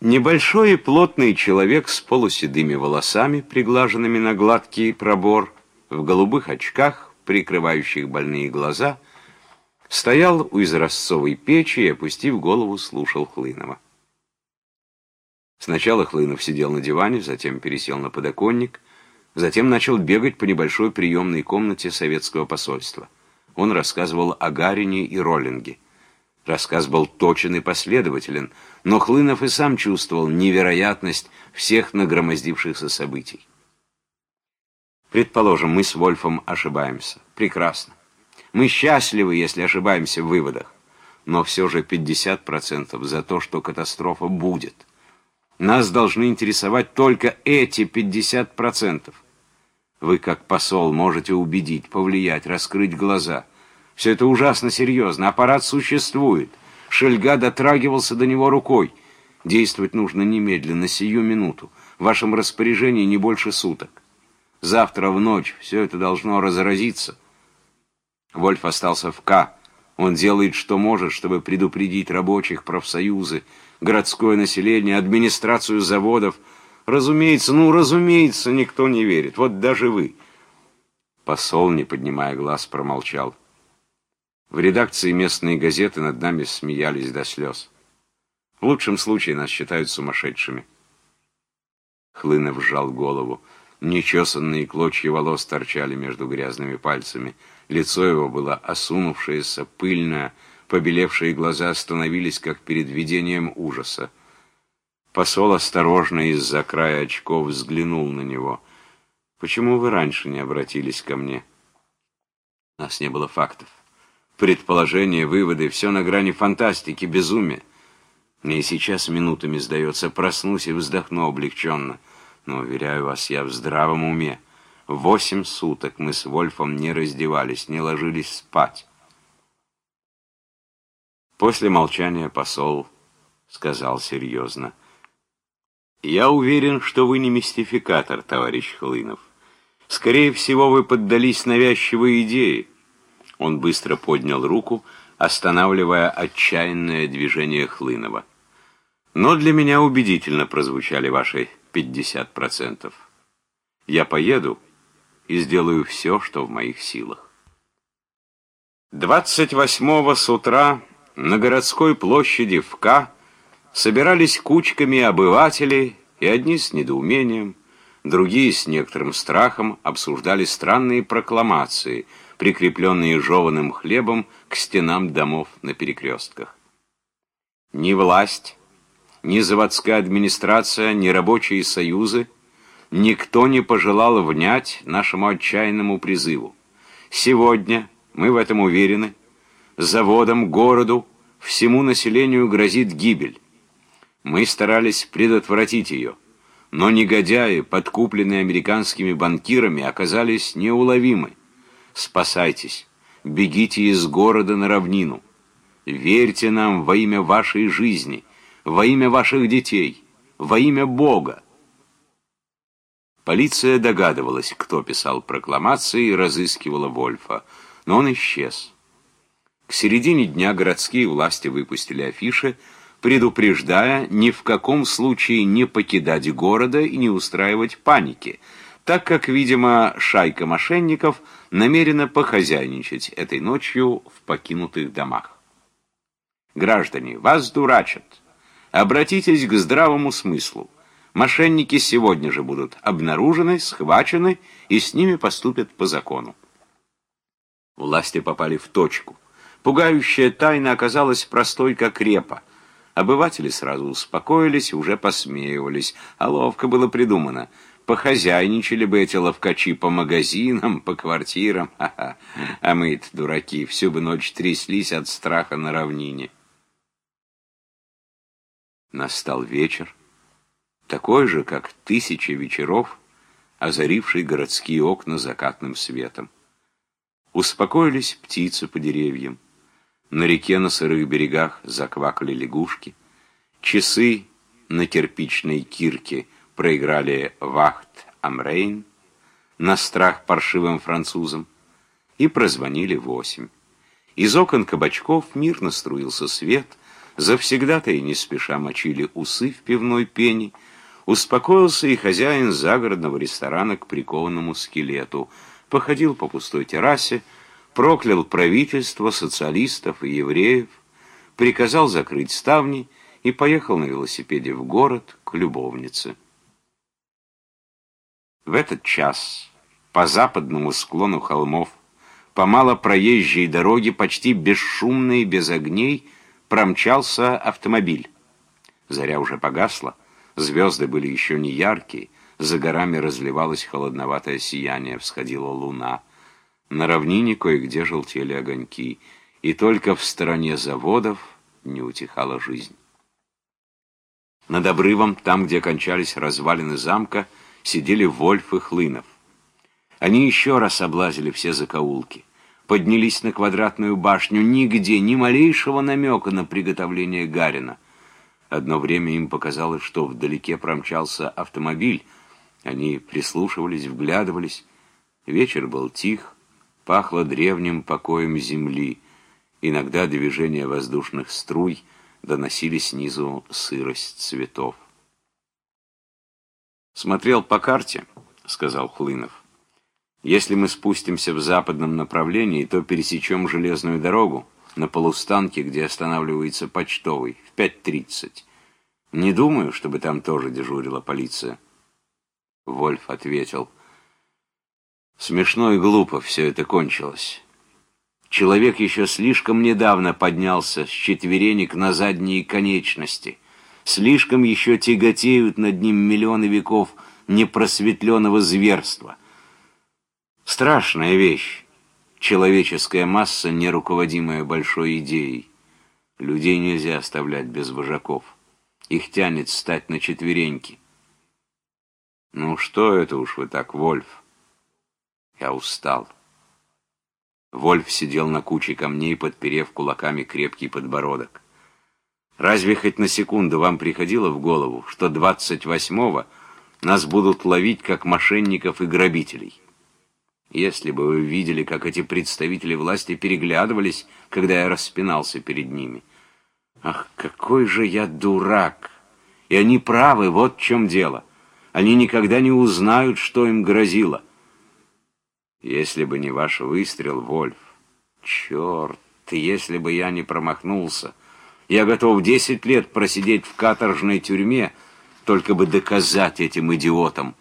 Небольшой и плотный человек с полуседыми волосами, приглаженными на гладкий пробор, в голубых очках, прикрывающих больные глаза, стоял у изразцовой печи и, опустив голову, слушал Хлынова. Сначала Хлынов сидел на диване, затем пересел на подоконник, затем начал бегать по небольшой приемной комнате советского посольства. Он рассказывал о Гарине и Роллинге. Рассказ был точен и последователен, но Хлынов и сам чувствовал невероятность всех нагромоздившихся событий. Предположим, мы с Вольфом ошибаемся. Прекрасно. Мы счастливы, если ошибаемся в выводах. Но все же 50% за то, что катастрофа будет. Нас должны интересовать только эти 50%. Вы, как посол, можете убедить, повлиять, раскрыть глаза. Все это ужасно серьезно. Аппарат существует. Шельга дотрагивался до него рукой. Действовать нужно немедленно, сию минуту. В вашем распоряжении не больше суток. Завтра в ночь все это должно разразиться. Вольф остался в К. Он делает, что может, чтобы предупредить рабочих, профсоюзы, городское население, администрацию заводов. Разумеется, ну, разумеется, никто не верит. Вот даже вы. Посол, не поднимая глаз, промолчал. В редакции местные газеты над нами смеялись до слез. В лучшем случае нас считают сумасшедшими. Хлынов сжал голову. Нечесанные клочья волос торчали между грязными пальцами. Лицо его было осунувшееся, пыльное, побелевшие глаза остановились, как перед видением ужаса. Посол осторожно из-за края очков взглянул на него. «Почему вы раньше не обратились ко мне?» У нас не было фактов. Предположения, выводы, все на грани фантастики, безумия. Мне и сейчас минутами сдается, проснусь и вздохну облегченно. Но, уверяю вас, я в здравом уме. Восемь суток мы с Вольфом не раздевались, не ложились спать. После молчания посол сказал серьезно. «Я уверен, что вы не мистификатор, товарищ Хлынов. Скорее всего, вы поддались навязчивой идее». Он быстро поднял руку, останавливая отчаянное движение Хлынова. «Но для меня убедительно прозвучали ваши 50%. Я поеду и сделаю все, что в моих силах. 28-го с утра на городской площади в К собирались кучками обыватели, и одни с недоумением, другие с некоторым страхом обсуждали странные прокламации, прикрепленные жеванным хлебом к стенам домов на перекрестках. Ни власть, ни заводская администрация, ни рабочие союзы, никто не пожелал внять нашему отчаянному призыву. Сегодня, мы в этом уверены, заводам, городу, всему населению грозит гибель. Мы старались предотвратить ее, но негодяи, подкупленные американскими банкирами, оказались неуловимы. Спасайтесь, бегите из города на равнину. Верьте нам во имя вашей жизни во имя ваших детей, во имя Бога. Полиция догадывалась, кто писал прокламации и разыскивала Вольфа, но он исчез. К середине дня городские власти выпустили афиши, предупреждая ни в каком случае не покидать города и не устраивать паники, так как, видимо, шайка мошенников намерена похозяйничать этой ночью в покинутых домах. Граждане, вас дурачат. Обратитесь к здравому смыслу. Мошенники сегодня же будут обнаружены, схвачены, и с ними поступят по закону. Власти попали в точку. Пугающая тайна оказалась простой, как репа. Обыватели сразу успокоились уже посмеивались, а ловко было придумано. Похозяйничали бы эти ловкачи по магазинам, по квартирам, Ха -ха. а мы-то, дураки, всю бы ночь тряслись от страха на равнине. Настал вечер, такой же, как тысячи вечеров, озаривший городские окна закатным светом. Успокоились птицы по деревьям. На реке на сырых берегах заквакали лягушки. Часы на кирпичной кирке проиграли вахт Амрейн на страх паршивым французам и прозвонили восемь. Из окон кабачков мирно струился свет — Завсегда-то и не спеша мочили усы в пивной пене. Успокоился и хозяин загородного ресторана к прикованному скелету. Походил по пустой террасе, проклял правительство, социалистов и евреев, приказал закрыть ставни и поехал на велосипеде в город к любовнице. В этот час по западному склону холмов, по малопроезжей дороге, почти бесшумно и без огней, промчался автомобиль. Заря уже погасла, звезды были еще не яркие, за горами разливалось холодноватое сияние, всходила луна. На равнине кое-где желтели огоньки, и только в стороне заводов не утихала жизнь. Над обрывом, там, где кончались развалины замка, сидели Вольф и Хлынов. Они еще раз облазили все закоулки, поднялись на квадратную башню, нигде, ни малейшего намека на приготовление Гарина. Одно время им показалось, что вдалеке промчался автомобиль. Они прислушивались, вглядывались. Вечер был тих, пахло древним покоем земли. Иногда движение воздушных струй доносили снизу сырость цветов. «Смотрел по карте», — сказал Хлынов. «Если мы спустимся в западном направлении, то пересечем железную дорогу на полустанке, где останавливается почтовый, в 5.30. Не думаю, чтобы там тоже дежурила полиция». Вольф ответил. «Смешно и глупо все это кончилось». Человек еще слишком недавно поднялся с четверенек на задние конечности — Слишком еще тяготеют над ним миллионы веков непросветленного зверства. Страшная вещь. Человеческая масса, не руководимая большой идеей. Людей нельзя оставлять без вожаков. Их тянет стать на четвереньки. Ну что это уж вы так, Вольф? Я устал. Вольф сидел на куче камней, подперев кулаками крепкий подбородок. Разве хоть на секунду вам приходило в голову, что 28-го нас будут ловить как мошенников и грабителей? Если бы вы видели, как эти представители власти переглядывались, когда я распинался перед ними. Ах, какой же я дурак! И они правы, вот в чем дело. Они никогда не узнают, что им грозило. Если бы не ваш выстрел, Вольф, черт, если бы я не промахнулся... Я готов десять лет просидеть в каторжной тюрьме, только бы доказать этим идиотам.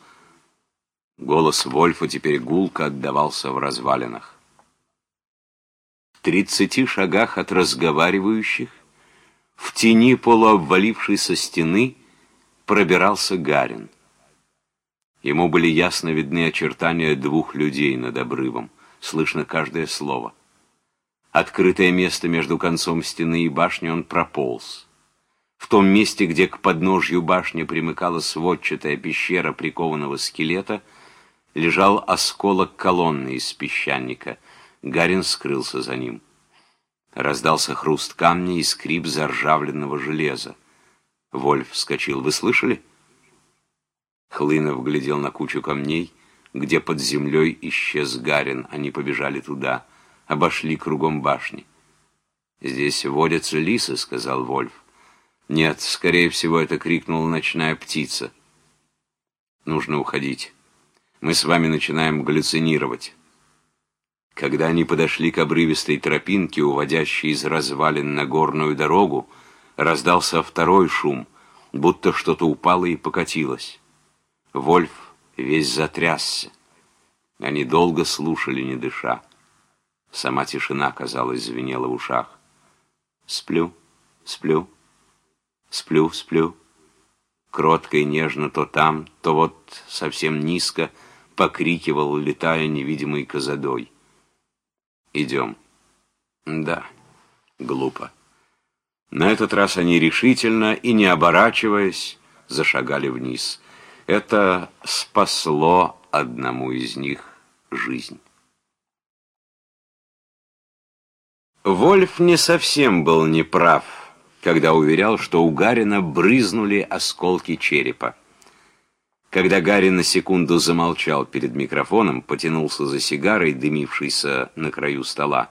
Голос Вольфа теперь гулко отдавался в развалинах. В тридцати шагах от разговаривающих, в тени полуобвалившейся стены, пробирался Гарин. Ему были ясно видны очертания двух людей над обрывом, слышно каждое слово. Открытое место между концом стены и башни он прополз. В том месте, где к подножью башни примыкала сводчатая пещера прикованного скелета, лежал осколок колонны из песчаника. Гарин скрылся за ним. Раздался хруст камня и скрип заржавленного железа. Вольф вскочил. «Вы слышали?» Хлынов глядел на кучу камней, где под землей исчез Гарин. Они побежали туда — обошли кругом башни. «Здесь водятся лисы», — сказал Вольф. «Нет, скорее всего, это крикнула ночная птица. Нужно уходить. Мы с вами начинаем галлюцинировать». Когда они подошли к обрывистой тропинке, уводящей из развалин на горную дорогу, раздался второй шум, будто что-то упало и покатилось. Вольф весь затрясся. Они долго слушали, не дыша. Сама тишина, казалось, звенела в ушах. Сплю, сплю, сплю, сплю. Кротко и нежно то там, то вот совсем низко покрикивал, летая невидимой козадой. Идем. Да, глупо. На этот раз они решительно и не оборачиваясь зашагали вниз. Это спасло одному из них жизнь. Вольф не совсем был неправ, когда уверял, что у Гарина брызнули осколки черепа. Когда Гарин на секунду замолчал перед микрофоном, потянулся за сигарой, дымившейся на краю стола,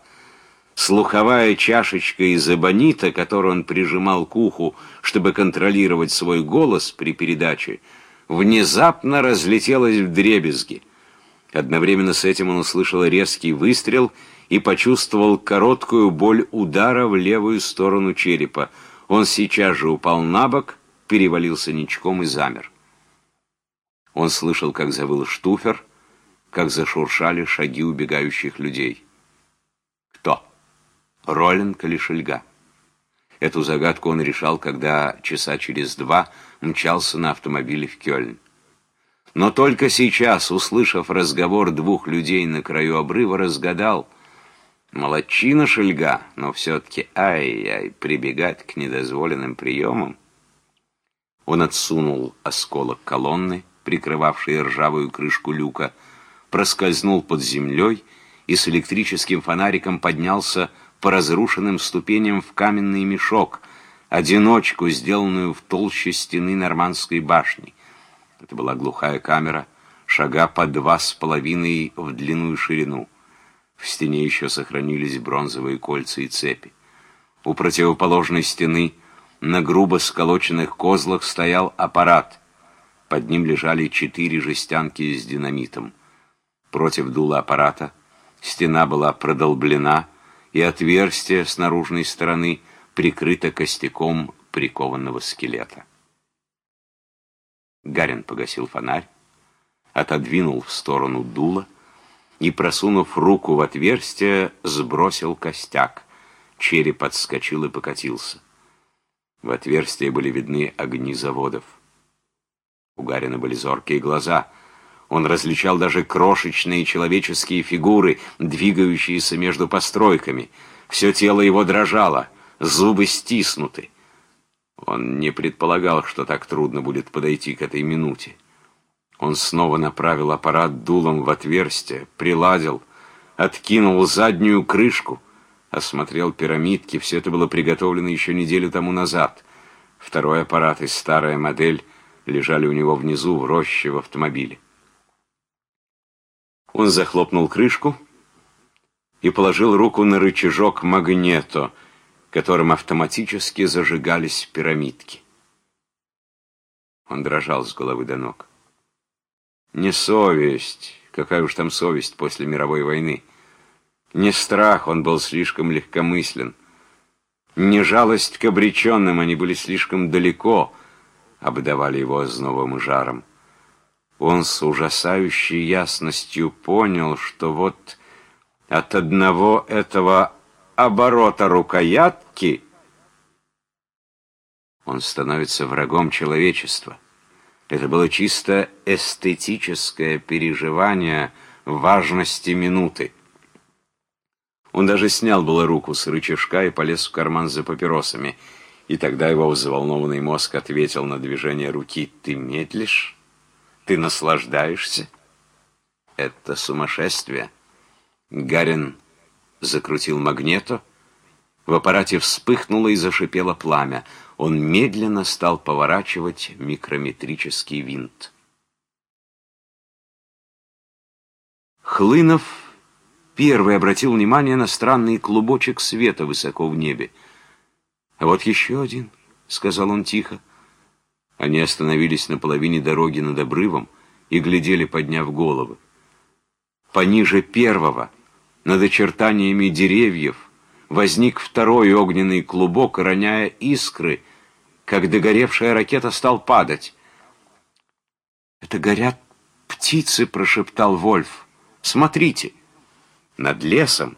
Слуховая чашечка из эбонита, которую он прижимал к уху, чтобы контролировать свой голос при передаче, внезапно разлетелась в дребезги. Одновременно с этим он услышал резкий выстрел почувствовал короткую боль удара в левую сторону черепа. Он сейчас же упал на бок, перевалился ничком и замер. Он слышал, как завыл штуфер, как зашуршали шаги убегающих людей. Кто? Роллинг или Шельга? Эту загадку он решал, когда часа через два мчался на автомобиле в Кёльн. Но только сейчас, услышав разговор двух людей на краю обрыва, разгадал. Молодчина Шельга, но все-таки ай-яй, прибегать к недозволенным приемам. Он отсунул осколок колонны, прикрывавшей ржавую крышку люка, проскользнул под землей и с электрическим фонариком поднялся по разрушенным ступеням в каменный мешок, одиночку, сделанную в толще стены нормандской башни. Это была глухая камера, шага по два с половиной в длину и ширину. В стене еще сохранились бронзовые кольца и цепи. У противоположной стены на грубо сколоченных козлах стоял аппарат. Под ним лежали четыре жестянки с динамитом. Против дула аппарата стена была продолблена, и отверстие с наружной стороны прикрыто костяком прикованного скелета. Гарин погасил фонарь, отодвинул в сторону дула и, просунув руку в отверстие, сбросил костяк. Череп отскочил и покатился. В отверстие были видны огни заводов. У Гарина были зоркие глаза. Он различал даже крошечные человеческие фигуры, двигающиеся между постройками. Все тело его дрожало, зубы стиснуты. Он не предполагал, что так трудно будет подойти к этой минуте. Он снова направил аппарат дулом в отверстие, приладил, откинул заднюю крышку, осмотрел пирамидки. Все это было приготовлено еще неделю тому назад. Второй аппарат и старая модель лежали у него внизу в роще в автомобиле. Он захлопнул крышку и положил руку на рычажок магнето — которым автоматически зажигались пирамидки. Он дрожал с головы до ног. Не совесть, какая уж там совесть после мировой войны. Не страх, он был слишком легкомыслен. Не жалость к обреченным, они были слишком далеко, обдавали его ознобом и жаром. Он с ужасающей ясностью понял, что вот от одного этого оборота рукоятки, он становится врагом человечества. Это было чисто эстетическое переживание важности минуты. Он даже снял было руку с рычажка и полез в карман за папиросами. И тогда его взволнованный мозг ответил на движение руки. «Ты медлишь? Ты наслаждаешься?» «Это сумасшествие». Гарин закрутил магнето. В аппарате вспыхнуло и зашипело пламя. Он медленно стал поворачивать микрометрический винт. Хлынов первый обратил внимание на странный клубочек света высоко в небе. «А вот еще один», — сказал он тихо. Они остановились на половине дороги над обрывом и глядели, подняв головы. Пониже первого — над очертаниями деревьев возник второй огненный клубок, роняя искры, как догоревшая ракета стал падать. «Это горят птицы», — прошептал Вольф. «Смотрите!» Над лесом,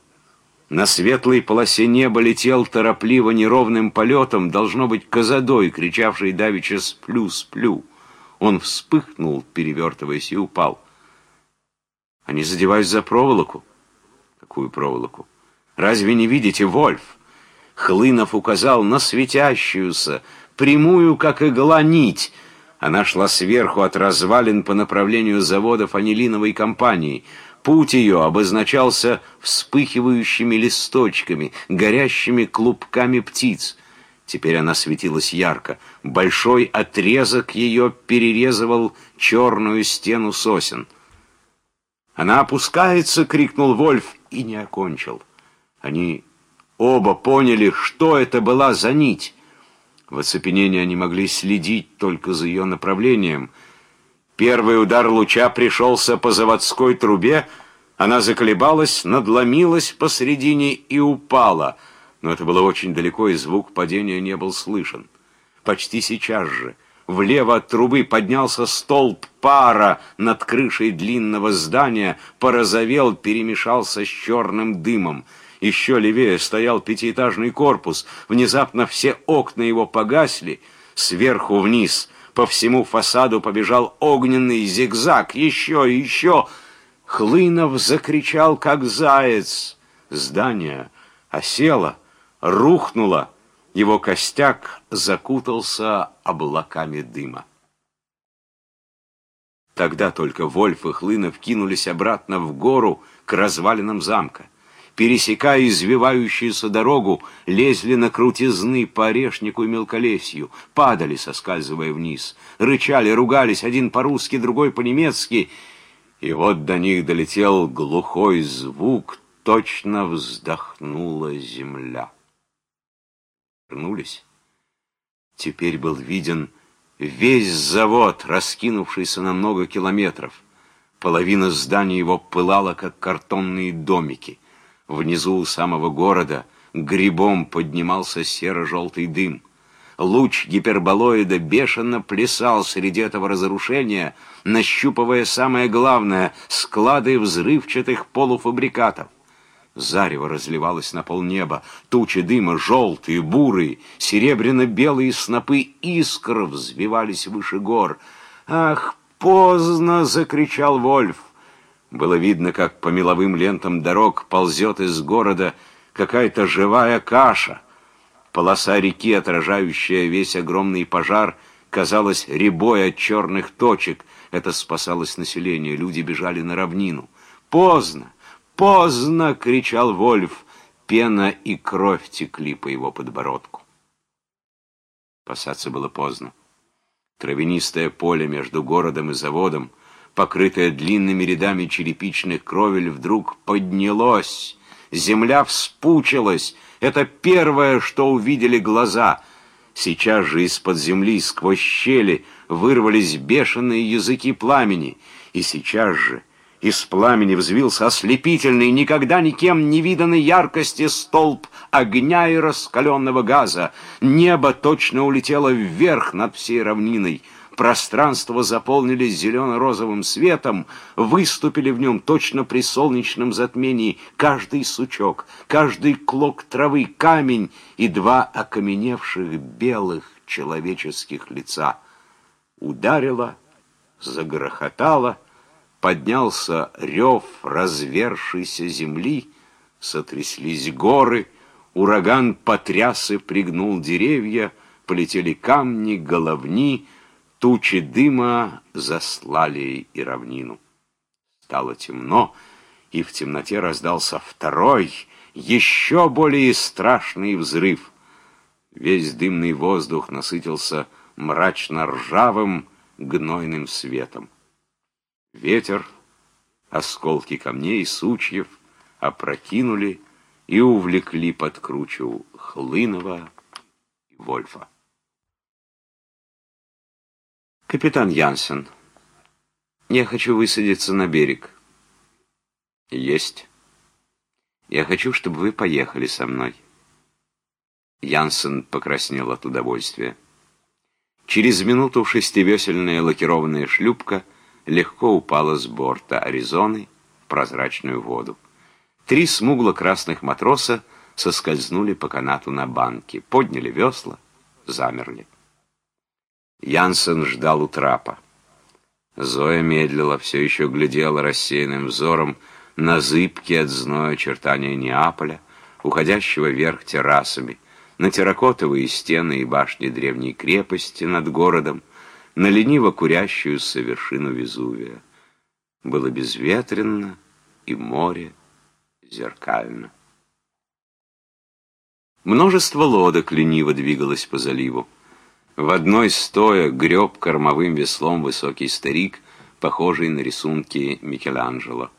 на светлой полосе неба летел торопливо неровным полетом, должно быть, козадой, кричавший давеча «сплю, сплю». Он вспыхнул, перевертываясь, и упал. Они задеваются за проволоку какую проволоку? Разве не видите, Вольф? Хлынов указал на светящуюся, прямую, как игла, нить. Она шла сверху от развалин по направлению заводов анилиновой компании. Путь ее обозначался вспыхивающими листочками, горящими клубками птиц. Теперь она светилась ярко. Большой отрезок ее перерезывал черную стену сосен. «Она опускается!» — крикнул Вольф и не окончил. Они Оба поняли, что это была за нить. В оцепенении они могли следить только за ее направлением. Первый удар луча пришелся по заводской трубе, она заколебалась, надломилась посредине и упала. Но это было очень далеко, и звук падения не был слышен. Почти сейчас же влево от трубы поднялся столб пара над крышей длинного здания, порозовел, перемешался с черным дымом. Еще левее стоял пятиэтажный корпус. Внезапно все окна его погасли. Сверху вниз по всему фасаду побежал огненный зигзаг. Еще, еще... Хлынов закричал, как заяц. Здание осело, рухнуло. Его костяк закутался облаками дыма. Тогда только Вольф и Хлынов кинулись обратно в гору к развалинам замка. Пересекая извивающуюся дорогу, лезли на крутизны по орешнику и мелколесью, падали, соскальзывая вниз, рычали, ругались, один по-русски, другой по-немецки — и вот до них долетел глухой звук, точно вздохнула земля. Вернулись. Теперь был виден весь завод, раскинувшийся на много километров. Половина здания его пылала, как картонные домики. Внизу у самого города грибом поднимался серо-желтый дым. Луч гиперболоида бешено плясал среди этого разрушения, нащупывая самое главное — склады взрывчатых полуфабрикатов. Зарево разливалось на полнеба, тучи дыма, желтые, бурые, серебряно-белые снопы искр взвивались выше гор. «Ах, поздно!» — закричал Вольф. Было видно, как по меловым лентам дорог ползет из города какая-то живая каша — Полоса реки, отражающая весь огромный пожар, казалась рябой от черных точек. Это спасалось население, люди бежали на равнину. «Поздно! Поздно!» — кричал Вольф. Пена и кровь текли по его подбородку. Спасаться было поздно. Травянистое поле между городом и заводом, покрытое длинными рядами черепичных кровель, вдруг поднялось. Земля вспучилась, это первое, что увидели глаза. Сейчас же из-под земли, сквозь щели, вырвались бешеные языки пламени. И сейчас же из пламени взвился ослепительный, никогда никем не виданной яркости столб огня и раскаленного газа. Небо точно улетело вверх над всей равниной — Пространство заполнились зелено-розовым светом, выступили в нем точно при солнечном затмении каждый сучок, каждый клок травы, камень и два окаменевших белых человеческих лица. Ударило, загрохотало, поднялся рев развершейся земли, сотряслись горы, ураган потряс и пригнул деревья, полетели камни, головни, Тучи дыма заслали и равнину. Стало темно, и в темноте раздался второй, еще более страшный взрыв. Весь дымный воздух насытился мрачно-ржавым гнойным светом. Ветер, осколки камней сучьев опрокинули и увлекли под кручу Хлынова и Вольфа. «Капитан Янсен, я хочу высадиться на берег». «Есть. Я хочу, чтобы вы поехали со мной». Янсен покраснел от удовольствия. Через минуту шестивесельная лакированная шлюпка легко упала с борта Аризоны в прозрачную воду. Три смугло-красных матроса соскользнули по канату на банке, подняли весла, замерли. Янсен ждал у трапа. Зоя медлила, все еще глядела рассеянным взором на зыбкие от зноя очертания Неаполя, уходящего вверх террасами, на терракотовые стены и башни древней крепости над городом, на лениво курящуюся вершину Везувия. Было безветренно, и море зеркально. Множество лодок лениво двигалось по заливу. В одной стоя греб кормовым веслом высокий старик, похожий на рисунки Микеланджело.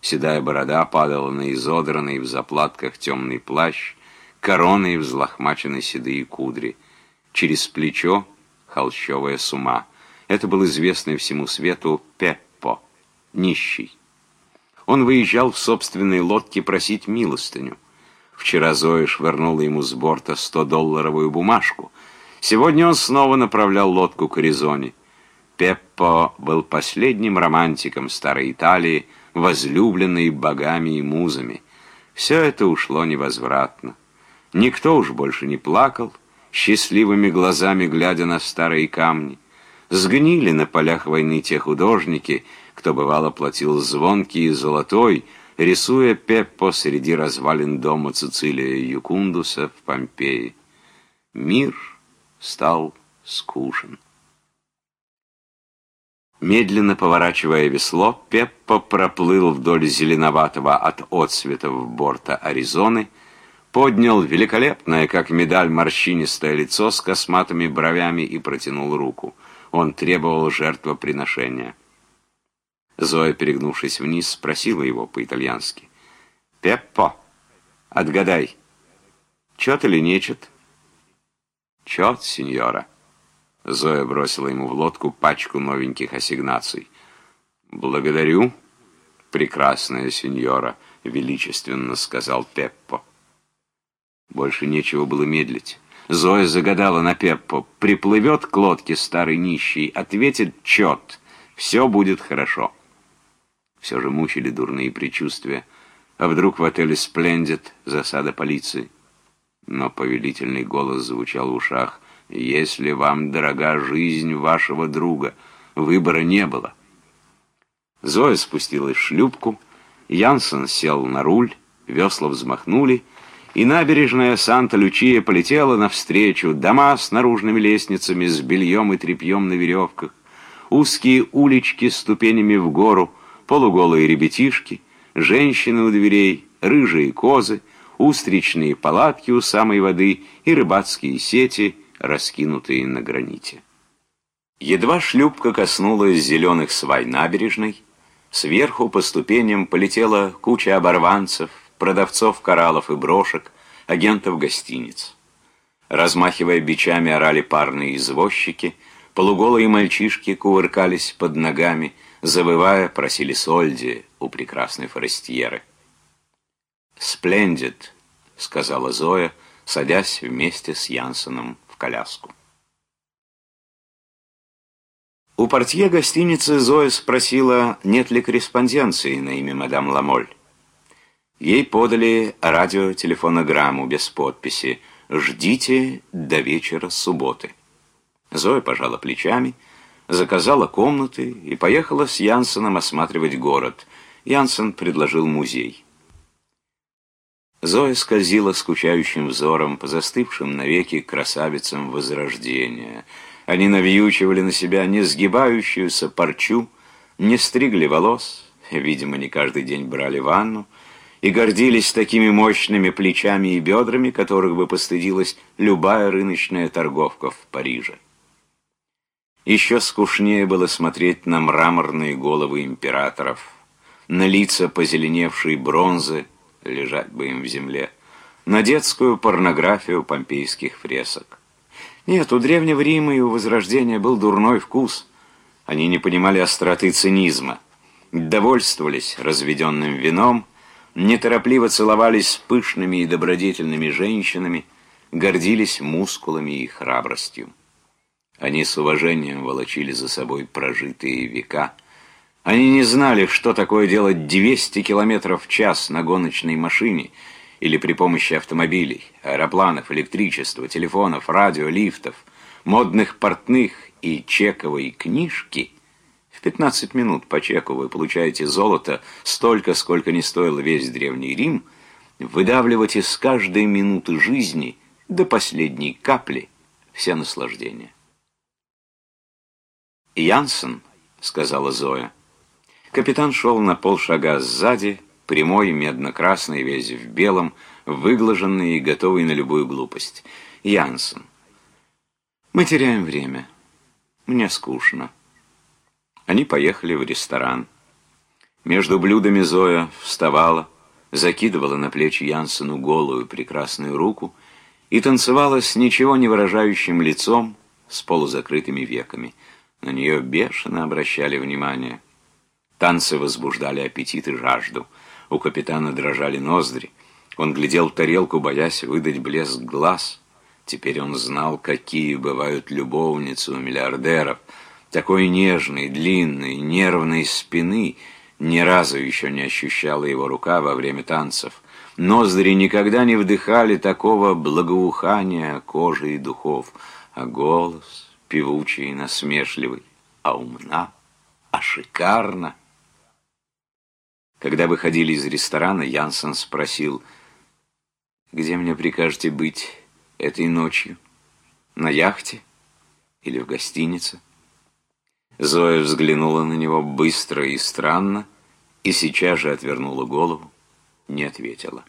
Седая борода падала на изодранный в заплатках темный плащ, короной взлохмачены седые кудри. Через плечо холщовая сума. Это был известный всему свету Пеппо, нищий. Он выезжал в собственной лодке просить милостыню. Вчера Зоя швырнула ему с борта 100-долларовую бумажку. Сегодня он снова направлял лодку к Аризоне. Пеппо был последним романтиком старой Италии, возлюбленный богами и музами. Все это ушло невозвратно. Никто уж больше не плакал, счастливыми глазами глядя на старые камни. Сгнили на полях войны те художники, кто бывало платил звонкий и золотой, рисуя Пеппо среди развалин дома Цицилия Юкундуса в Помпеи. Мир стал скучен. Медленно поворачивая весло, Пеппо проплыл вдоль зеленоватого от отцветов борта Аризоны, поднял великолепное, как медаль, морщинистое лицо с косматыми бровями и протянул руку. Он требовал жертвоприношения. Зоя, перегнувшись вниз, спросила его по-итальянски. «Пеппо, отгадай, чет или нечет?» «Чет, сеньора». Зоя бросила ему в лодку пачку новеньких ассигнаций. «Благодарю, прекрасная сеньора», — величественно сказал Пеппо. Больше нечего было медлить. Зоя загадала на Пеппо. Приплывет к лодке старый нищий, ответит чет. Все будет хорошо. Все же мучили дурные предчувствия. А вдруг в отеле «Сплендит» засада полиции? Но повелительный голос звучал в ушах — если вам дорога жизнь вашего друга, выбора не было. Зоя спустилась в шлюпку, Янсен сел на руль, весла взмахнули, и набережная Санта-Лючия полетела навстречу, дома с наружными лестницами, с бельем и тряпьем на веревках, узкие улички с ступенями в гору, полуголые ребятишки, женщины у дверей, рыжие козы, устричные палатки у самой воды и рыбацкие сети — раскинутые на граните. Едва шлюпка коснулась зеленых свай набережной, сверху по ступеням полетела куча оборванцев, продавцов кораллов и брошек, агентов гостиниц. Размахивая бичами, орали парные извозчики, полуголые мальчишки кувыркались под ногами, завывая, просили сольди у прекрасной форестьеры. «Сплендит», — сказала Зоя, садясь вместе с Янсеном коляску. У портье гостиницы Зоя спросила, нет ли корреспонденции на имя мадам Ламоль. Ей подали радиотелефонограмму без подписи «Ждите до вечера субботы». Зоя пожала плечами, заказала комнаты и поехала с Янсеном осматривать город. Янсен предложил музей. Зоя скользила скучающим взором по застывшим навеки красавицам Возрождения. Они навьючивали на себя не сгибающуюся парчу, не стригли волос, видимо, не каждый день брали ванну, и гордились такими мощными плечами и бедрами, которых бы постыдилась любая рыночная торговка в Париже. Еще скучнее было смотреть на мраморные головы императоров, на лица позеленевшей бронзы, лежать бы им в земле, на детскую порнографию помпейских фресок. Нет, у Древнего Рима и у Возрождения был дурной вкус. Они не понимали остроты цинизма, довольствовались разведенным вином, неторопливо целовались с пышными и добродетельными женщинами, гордились мускулами и храбростью. Они с уважением волочили за собой прожитые века – они не знали, что такое делать 200 километров в час на гоночной машине или при помощи автомобилей, аэропланов, электричества, телефонов, радио, лифтов, модных портных и чековой книжки. В 15 минут по чеку вы получаете золото столько, сколько не стоил весь Древний Рим, выдавливать из каждой минуты жизни до последней капли все наслаждения. «Янсен», — сказала Зоя, — Капитан шел на полшага сзади, прямой, медно-красный, весь в белом, выглаженный и готовый на любую глупость. Янсен. Мы теряем время. Мне скучно. Они поехали в ресторан. Между блюдами Зоя вставала, закидывала на плечи Янсену голую прекрасную руку и танцевала с ничего не выражающим лицом, с полузакрытыми веками. На нее бешено обращали внимание. Танцы возбуждали аппетит и жажду. У капитана дрожали ноздри. Он глядел в тарелку, боясь выдать блеск глаз. Теперь он знал, какие бывают любовницы у миллиардеров. Такой нежной, длинной, нервной спины ни разу еще не ощущала его рука во время танцев. Ноздри никогда не вдыхали такого благоухания кожи и духов, а голос певучий и насмешливый, а умна, а шикарно. Когда выходили из ресторана, Янсен спросил, «Где мне прикажете быть этой ночью? На яхте или в гостинице?» Зоя взглянула на него быстро и странно, и сейчас же отвернула голову, не ответила.